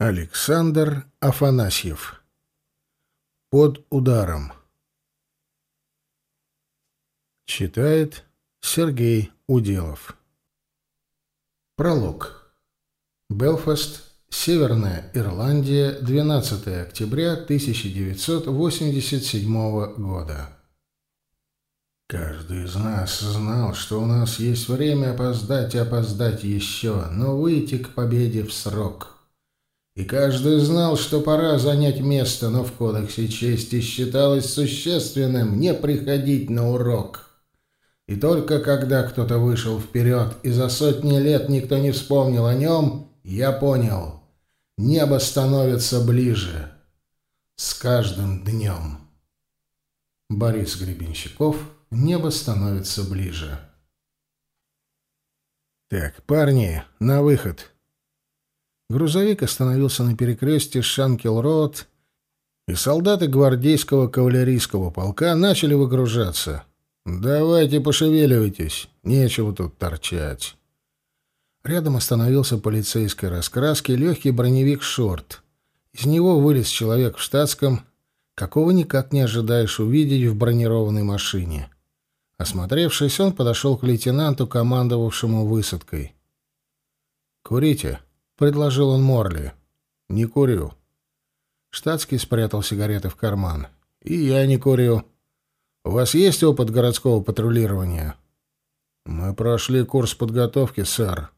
Александр Афанасьев. Под ударом. Читает Сергей Уделов. Пролог. Белфаст, Северная Ирландия, 12 октября 1987 года. Каждый из нас знал, что у нас есть время опоздать и опоздать еще, но выйти к победе в срок — и каждый знал, что пора занять место, но в кодексе чести считалось существенным не приходить на урок. И только когда кто-то вышел вперед и за сотни лет никто не вспомнил о нем, я понял — небо становится ближе. С каждым днем. Борис Гребенщиков «Небо становится ближе». «Так, парни, на выход!» Грузовик остановился на перекрестке Шанкел-Роуд, и солдаты гвардейского кавалерийского полка начали выгружаться. «Давайте пошевеливайтесь, нечего тут торчать». Рядом остановился полицейской раскраски легкий броневик «Шорт». Из него вылез человек в штатском, какого никак не ожидаешь увидеть в бронированной машине. Осмотревшись, он подошел к лейтенанту, командовавшему высадкой. «Курите», предложил он Морли. «Не курю». Штатский спрятал сигареты в карман. «И я не курю. У вас есть опыт городского патрулирования?» «Мы прошли курс подготовки, сэр».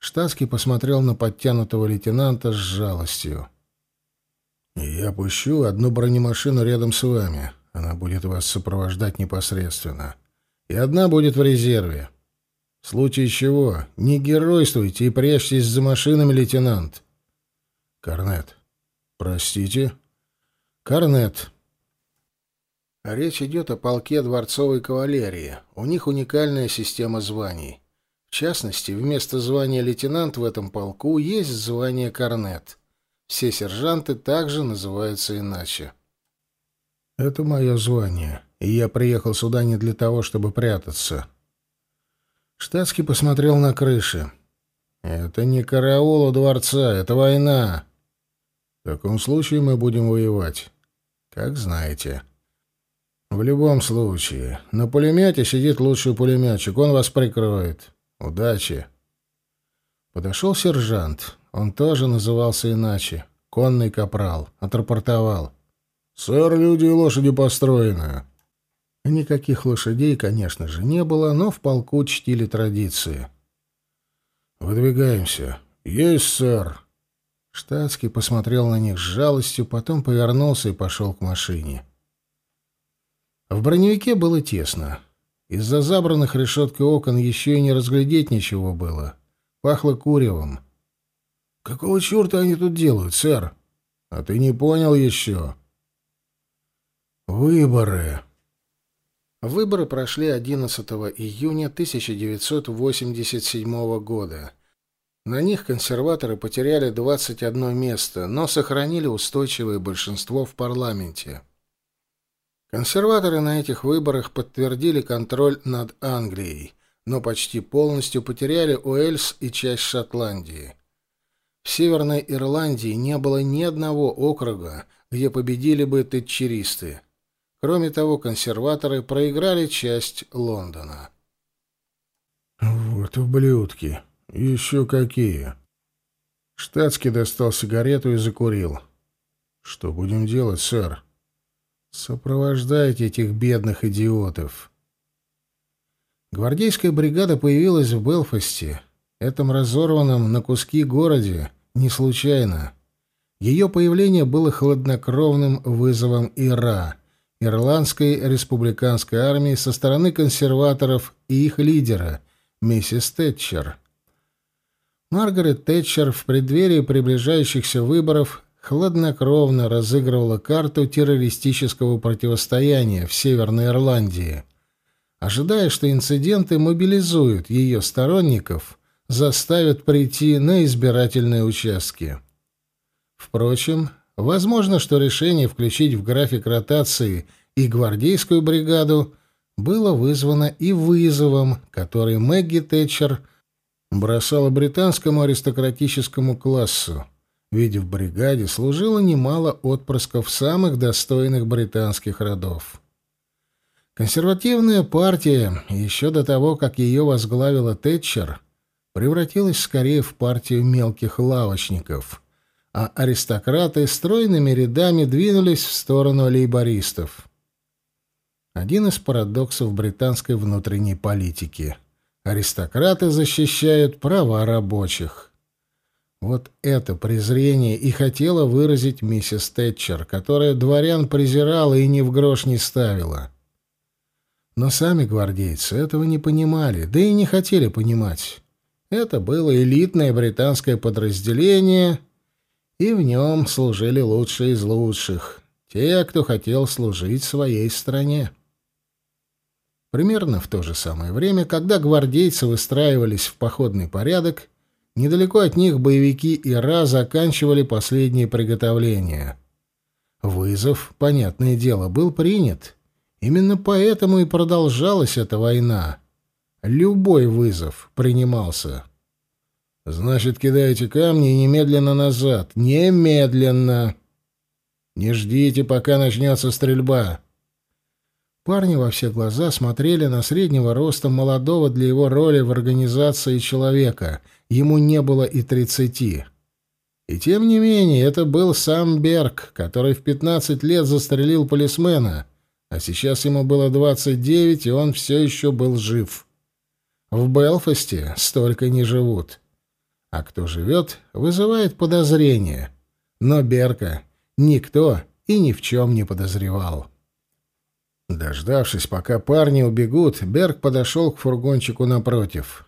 Штатский посмотрел на подтянутого лейтенанта с жалостью. «Я пущу одну бронемашину рядом с вами. Она будет вас сопровождать непосредственно. И одна будет в резерве. В случае чего, не геройствуйте и прячьтесь за машинами, лейтенант. Корнет. Простите. Корнет. Речь идет о полке дворцовой кавалерии. У них уникальная система званий. В частности, вместо звания лейтенант в этом полку есть звание корнет. Все сержанты также называются иначе. Это мое звание, и я приехал сюда не для того, чтобы прятаться. Штатский посмотрел на крыши. «Это не караул у дворца, это война. В таком случае мы будем воевать. Как знаете». «В любом случае, на пулемете сидит лучший пулеметчик, он вас прикроет. Удачи!» Подошел сержант. Он тоже назывался иначе. Конный капрал. Отрапортовал. «Сэр, люди и лошади построены. Никаких лошадей, конечно же, не было, но в полку чтили традиции. «Выдвигаемся». «Есть, сэр». Штатский посмотрел на них с жалостью, потом повернулся и пошел к машине. В броневике было тесно. Из-за забранных решеткой окон еще и не разглядеть ничего было. Пахло куревом. «Какого черта они тут делают, сэр?» «А ты не понял еще?» «Выборы», Выборы прошли 11 июня 1987 года. На них консерваторы потеряли 21 место, но сохранили устойчивое большинство в парламенте. Консерваторы на этих выборах подтвердили контроль над Англией, но почти полностью потеряли Уэльс и часть Шотландии. В Северной Ирландии не было ни одного округа, где победили бы тетчеристы. Кроме того, консерваторы проиграли часть Лондона. «Вот ублюдки! Еще какие!» Штатский достал сигарету и закурил. «Что будем делать, сэр?» «Сопровождайте этих бедных идиотов!» Гвардейская бригада появилась в Белфасте, этом разорванном на куски городе, не случайно. Ее появление было хладнокровным вызовом Ира — Ирландской республиканской армии со стороны консерваторов и их лидера, миссис Тэтчер. Маргарет Тэтчер в преддверии приближающихся выборов хладнокровно разыгрывала карту террористического противостояния в Северной Ирландии, ожидая, что инциденты мобилизуют ее сторонников, заставят прийти на избирательные участки. Впрочем, Возможно, что решение включить в график ротации и гвардейскую бригаду было вызвано и вызовом, который Мэгги Тэтчер бросала британскому аристократическому классу, ведь в бригаде служило немало отпрысков самых достойных британских родов. Консервативная партия, еще до того, как ее возглавила Тэтчер, превратилась скорее в партию мелких лавочников, а аристократы стройными рядами двинулись в сторону лейбористов. Один из парадоксов британской внутренней политики. Аристократы защищают права рабочих. Вот это презрение и хотела выразить миссис Тэтчер, которая дворян презирала и ни в грош не ставила. Но сами гвардейцы этого не понимали, да и не хотели понимать. Это было элитное британское подразделение, и в нем служили лучшие из лучших, те, кто хотел служить своей стране. Примерно в то же самое время, когда гвардейцы выстраивались в походный порядок, недалеко от них боевики Ира заканчивали последние приготовления. Вызов, понятное дело, был принят. Именно поэтому и продолжалась эта война. Любой вызов принимался. Значит, кидайте камни и немедленно назад. Немедленно. Не ждите, пока начнется стрельба. Парни во все глаза смотрели на среднего роста молодого для его роли в организации человека. Ему не было и тридцати. И тем не менее, это был сам Берг, который в пятнадцать лет застрелил полисмена, а сейчас ему было двадцать девять, и он все еще был жив. В Белфасте столько не живут. А кто живет, вызывает подозрение. Но Берка никто и ни в чем не подозревал. Дождавшись, пока парни убегут, Берг подошел к фургончику напротив.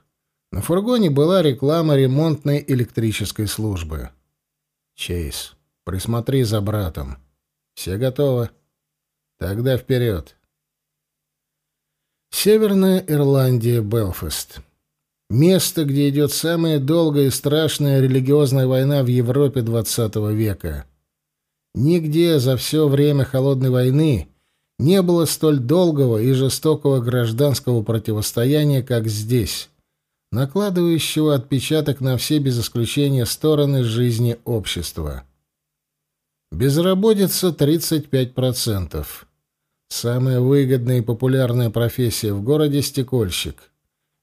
На фургоне была реклама ремонтной электрической службы. «Чейз, присмотри за братом. Все готовы? Тогда вперед!» Северная Ирландия, Белфаст. Место, где идет самая долгая и страшная религиозная война в Европе XX века. Нигде за все время Холодной войны не было столь долгого и жестокого гражданского противостояния, как здесь, накладывающего отпечаток на все без исключения стороны жизни общества. Безработица 35%. Самая выгодная и популярная профессия в городе — стекольщик.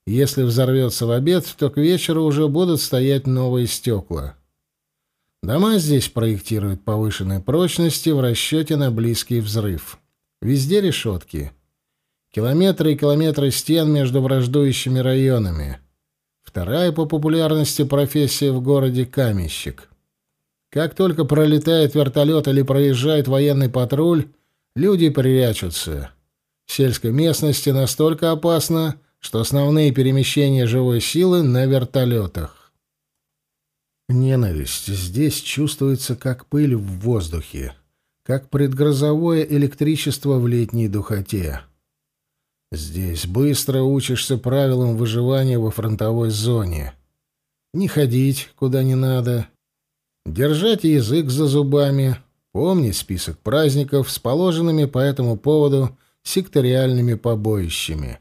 Если взорвется в обед, то к вечеру уже будут стоять новые стекла. Дома здесь проектируют повышенной прочности в расчете на близкий взрыв. Везде решетки. Километры и километры стен между враждующими районами. Вторая по популярности профессия в городе — каменщик. Как только пролетает вертолет или проезжает военный патруль, Люди прячутся. В сельской местности настолько опасно, что основные перемещения живой силы на вертолетах. Ненависть здесь чувствуется как пыль в воздухе, как предгрозовое электричество в летней духоте. Здесь быстро учишься правилам выживания во фронтовой зоне. Не ходить куда не надо, держать язык за зубами, Помни список праздников с положенными по этому поводу секториальными побоищами.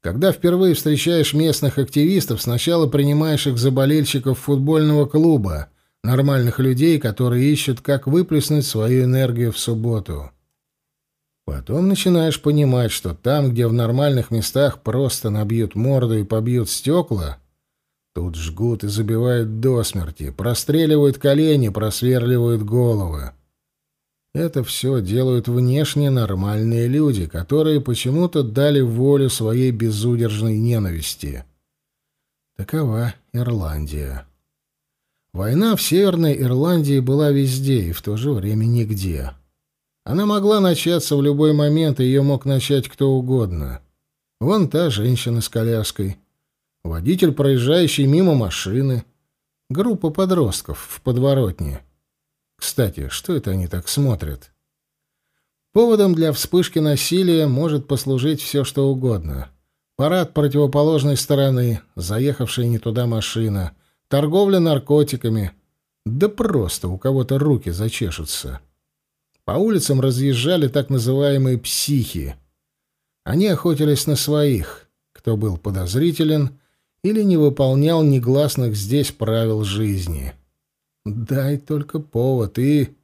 Когда впервые встречаешь местных активистов, сначала принимаешь их за болельщиков футбольного клуба, нормальных людей, которые ищут, как выплеснуть свою энергию в субботу. Потом начинаешь понимать, что там, где в нормальных местах просто набьют морду и побьют стекла, Тут жгут и забивают до смерти, простреливают колени, просверливают головы. Это все делают внешне нормальные люди, которые почему-то дали волю своей безудержной ненависти. Такова Ирландия. Война в Северной Ирландии была везде и в то же время нигде. Она могла начаться в любой момент, и ее мог начать кто угодно. Вон та женщина с коляской — водитель, проезжающий мимо машины, группа подростков в подворотне. Кстати, что это они так смотрят? Поводом для вспышки насилия может послужить все, что угодно. Парад противоположной стороны, заехавшая не туда машина, торговля наркотиками. Да просто у кого-то руки зачешутся. По улицам разъезжали так называемые «психи». Они охотились на своих, кто был подозрителен или не выполнял негласных здесь правил жизни. Дай только повод и...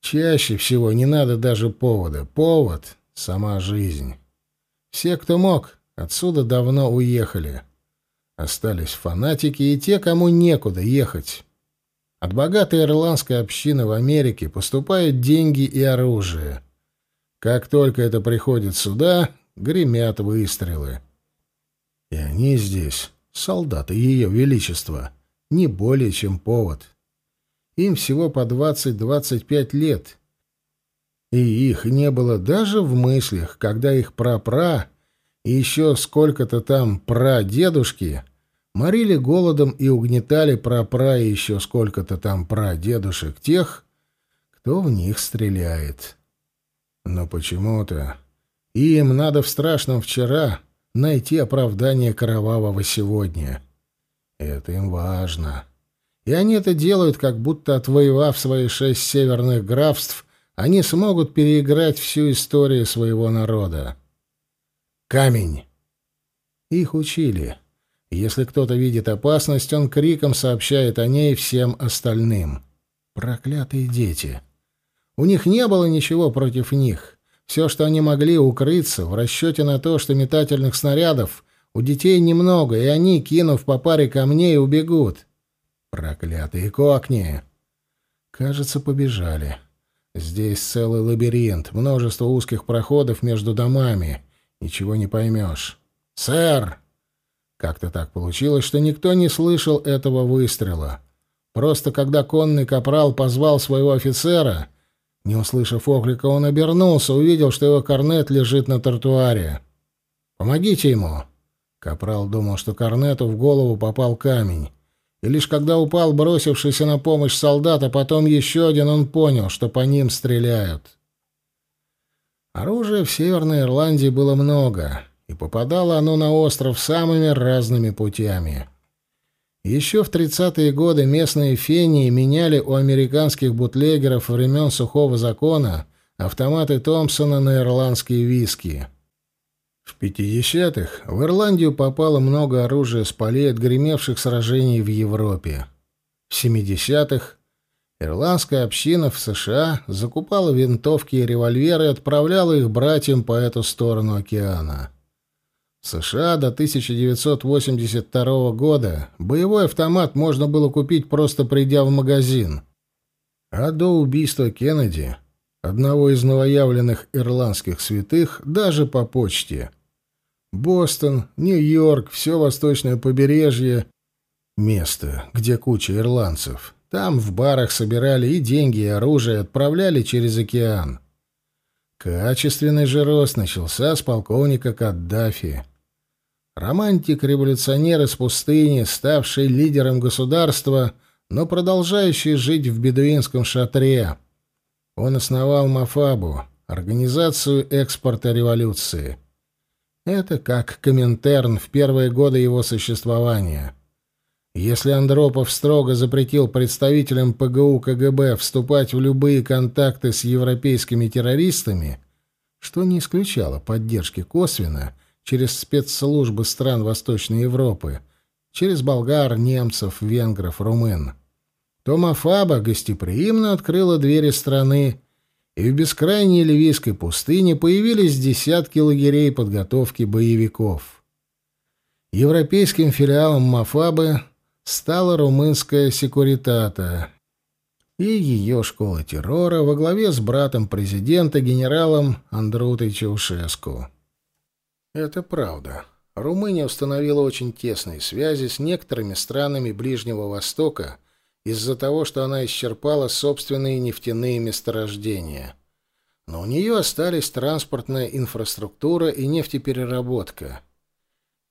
Чаще всего не надо даже повода. Повод — сама жизнь. Все, кто мог, отсюда давно уехали. Остались фанатики и те, кому некуда ехать. От богатой ирландской общины в Америке поступают деньги и оружие. Как только это приходит сюда, гремят выстрелы. И они здесь, солдаты Ее Величества, не более чем повод. Им всего по 20-25 лет. И их не было даже в мыслях, когда их прапра и еще сколько-то там прадедушки морили голодом и угнетали прапра и еще сколько-то там прадедушек тех, кто в них стреляет. Но почему-то им надо в страшном вчера найти оправдание кровавого сегодня. Это им важно. И они это делают, как будто отвоевав свои шесть северных графств, они смогут переиграть всю историю своего народа. Камень. Их учили. Если кто-то видит опасность, он криком сообщает о ней всем остальным. Проклятые дети. У них не было ничего против них. Все, что они могли, укрыться в расчете на то, что метательных снарядов у детей немного, и они, кинув по паре камней, убегут. Проклятые кокни! Кажется, побежали. Здесь целый лабиринт, множество узких проходов между домами. Ничего не поймешь. «Сэр!» Как-то так получилось, что никто не слышал этого выстрела. Просто когда конный капрал позвал своего офицера, не услышав оклика, он обернулся, увидел, что его корнет лежит на тротуаре. «Помогите ему!» Капрал думал, что корнету в голову попал камень. И лишь когда упал бросившийся на помощь солдат, а потом еще один, он понял, что по ним стреляют. Оружия в Северной Ирландии было много — и попадало оно на остров самыми разными путями. Еще в 30-е годы местные фении меняли у американских бутлегеров времен сухого закона автоматы Томпсона на ирландские виски. В 50-х в Ирландию попало много оружия с полей отгремевших сражений в Европе. В 70-х ирландская община в США закупала винтовки и револьверы и отправляла их братьям по эту сторону океана. США до 1982 года боевой автомат можно было купить просто придя в магазин. А до убийства Кеннеди, одного из новоявленных ирландских святых, даже по почте. Бостон, Нью-Йорк, все восточное побережье — место, где куча ирландцев. Там в барах собирали и деньги, и оружие, отправляли через океан. Качественный же рост начался с полковника Каддафи. Романтик-революционер из пустыни, ставший лидером государства, но продолжающий жить в бедуинском шатре. Он основал Мафабу, организацию экспорта революции. Это как Коминтерн в первые годы его существования. Если Андропов строго запретил представителям ПГУ КГБ вступать в любые контакты с европейскими террористами, что не исключало поддержки косвенно – через спецслужбы стран Восточной Европы, через болгар, немцев, венгров, румын. Тома Фаба гостеприимно открыла двери страны, и в бескрайней ливийской пустыне появились десятки лагерей подготовки боевиков. Европейским филиалом Мафабы стала румынская секуритата и ее школа террора во главе с братом президента генералом Андрутой Чаушеску. Это правда. Румыния установила очень тесные связи с некоторыми странами Ближнего Востока из-за того, что она исчерпала собственные нефтяные месторождения. Но у нее остались транспортная инфраструктура и нефтепереработка.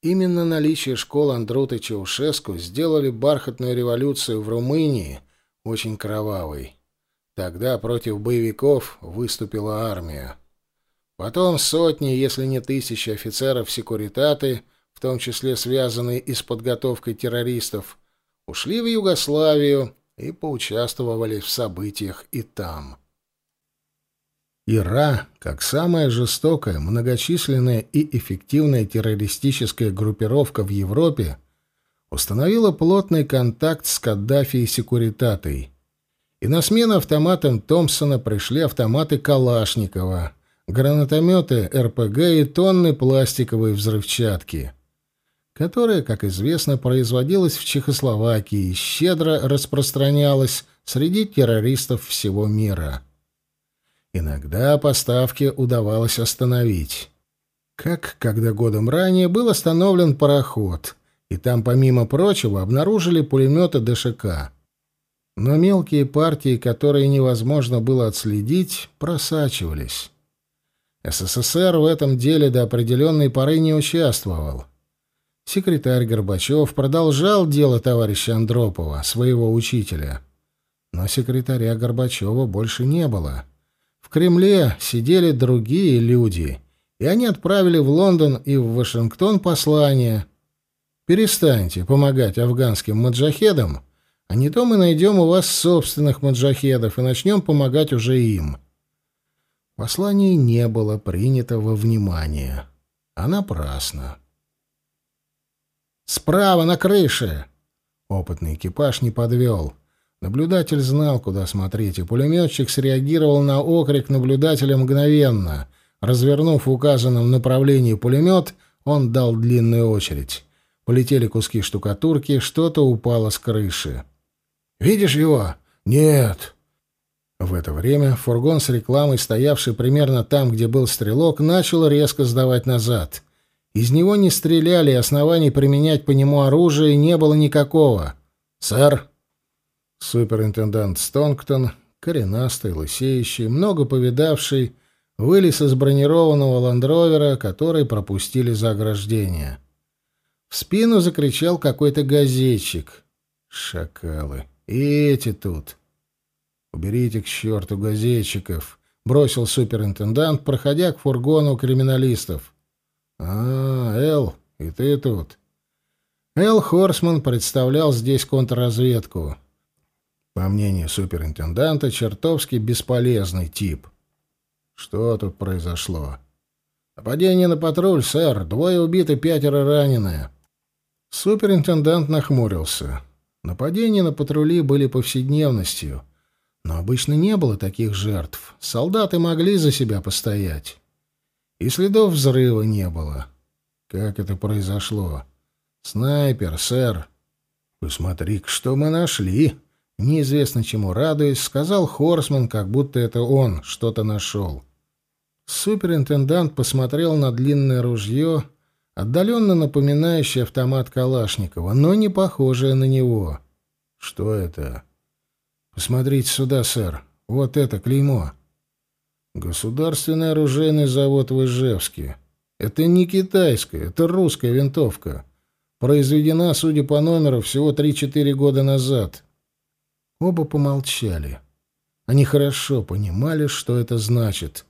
Именно наличие школ Андрута Чаушеску сделали бархатную революцию в Румынии очень кровавой. Тогда против боевиков выступила армия. Потом сотни, если не тысячи офицеров секуритаты, в том числе связанные и с подготовкой террористов, ушли в Югославию и поучаствовали в событиях и там. Ира, как самая жестокая, многочисленная и эффективная террористическая группировка в Европе, установила плотный контакт с Каддафи и Секуритатой. И на смену автоматам Томпсона пришли автоматы Калашникова, гранатометы РПГ и тонны пластиковой взрывчатки, которая, как известно, производилась в Чехословакии и щедро распространялась среди террористов всего мира. Иногда поставки удавалось остановить. Как когда годом ранее был остановлен пароход, и там, помимо прочего, обнаружили пулеметы ДШК. Но мелкие партии, которые невозможно было отследить, просачивались. СССР в этом деле до определенной поры не участвовал. Секретарь Горбачев продолжал дело товарища Андропова, своего учителя. Но секретаря Горбачева больше не было. В Кремле сидели другие люди, и они отправили в Лондон и в Вашингтон послание. «Перестаньте помогать афганским маджахедам, а не то мы найдем у вас собственных маджахедов и начнем помогать уже им». Послание не было принято во внимание, а напрасно. «Справа на крыше!» Опытный экипаж не подвел. Наблюдатель знал, куда смотреть, и пулеметчик среагировал на окрик наблюдателя мгновенно. Развернув в указанном направлении пулемет, он дал длинную очередь. Полетели куски штукатурки, что-то упало с крыши. «Видишь его?» «Нет». В это время фургон с рекламой, стоявший примерно там, где был стрелок, начал резко сдавать назад. Из него не стреляли, и оснований применять по нему оружие не было никакого. «Сэр!» Суперинтендант Стонктон, коренастый, лысеющий, много повидавший, вылез из бронированного ландровера, который пропустили за ограждение. В спину закричал какой-то газетчик. «Шакалы! И эти тут!» «Уберите к черту газетчиков!» — бросил суперинтендант, проходя к фургону криминалистов. «А, Эл, и ты тут?» Эл Хорсман представлял здесь контрразведку. По мнению суперинтенданта, чертовски бесполезный тип. Что тут произошло? Нападение на патруль, сэр. Двое убиты, пятеро ранены. Суперинтендант нахмурился. Нападения на патрули были повседневностью, но обычно не было таких жертв. Солдаты могли за себя постоять. И следов взрыва не было. Как это произошло? Снайпер, сэр. посмотри что мы нашли. Неизвестно чему радуясь, сказал Хорсман, как будто это он что-то нашел. Суперинтендант посмотрел на длинное ружье, отдаленно напоминающее автомат Калашникова, но не похожее на него. Что это? Посмотрите сюда, сэр. Вот это клеймо. Государственный оружейный завод в Ижевске. Это не китайская, это русская винтовка. Произведена, судя по номеру, всего 3-4 года назад. Оба помолчали. Они хорошо понимали, что это значит.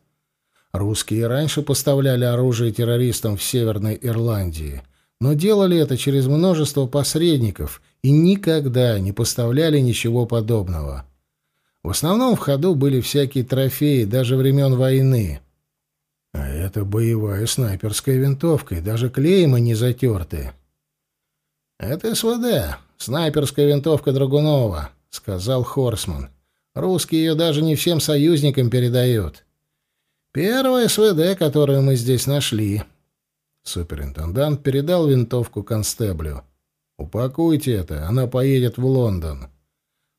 Русские раньше поставляли оружие террористам в Северной Ирландии, но делали это через множество посредников и никогда не поставляли ничего подобного. В основном в ходу были всякие трофеи, даже времен войны. А это боевая снайперская винтовка, и даже клеймы не затерты. «Это СВД, снайперская винтовка Драгунова», — сказал Хорсман. «Русские ее даже не всем союзникам передают. Первая СВД, которую мы здесь нашли». Суперинтендант передал винтовку констеблю. «Упакуйте это, она поедет в Лондон».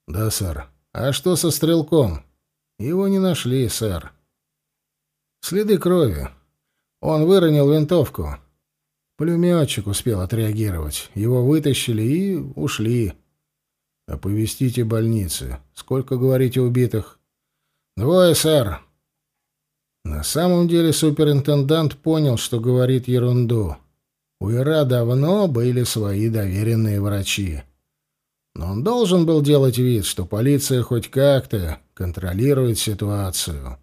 «Да, сэр». «А что со стрелком?» «Его не нашли, сэр». «Следы крови. Он выронил винтовку». Пулеметчик успел отреагировать. Его вытащили и ушли. «Оповестите больницы. Сколько, говорите, убитых?» «Двое, сэр». На самом деле суперинтендант понял, что говорит ерунду. У Ира давно были свои доверенные врачи. Но он должен был делать вид, что полиция хоть как-то контролирует ситуацию.